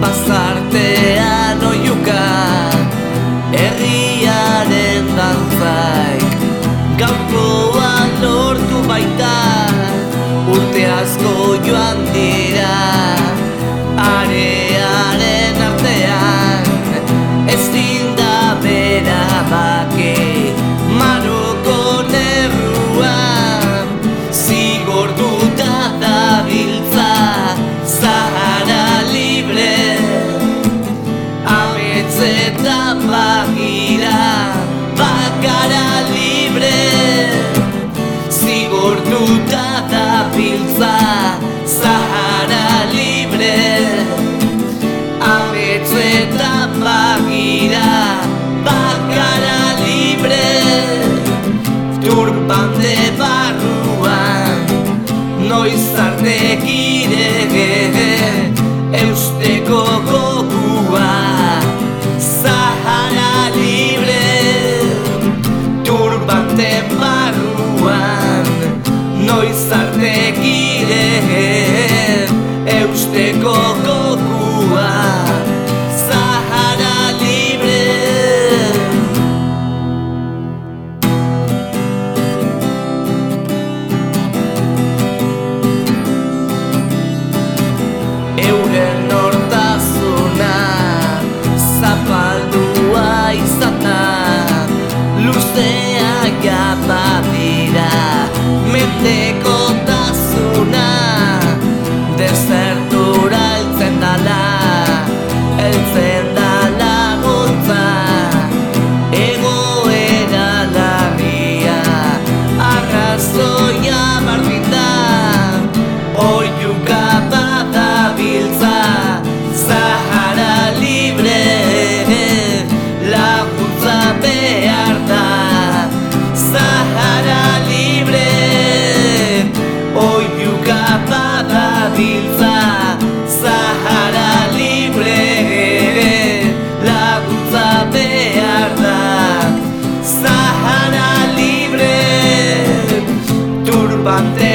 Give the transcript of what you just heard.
pasartean oiuka Herriaren dantzaik Gaukoa lortu baita Urte asko joan dira. de ante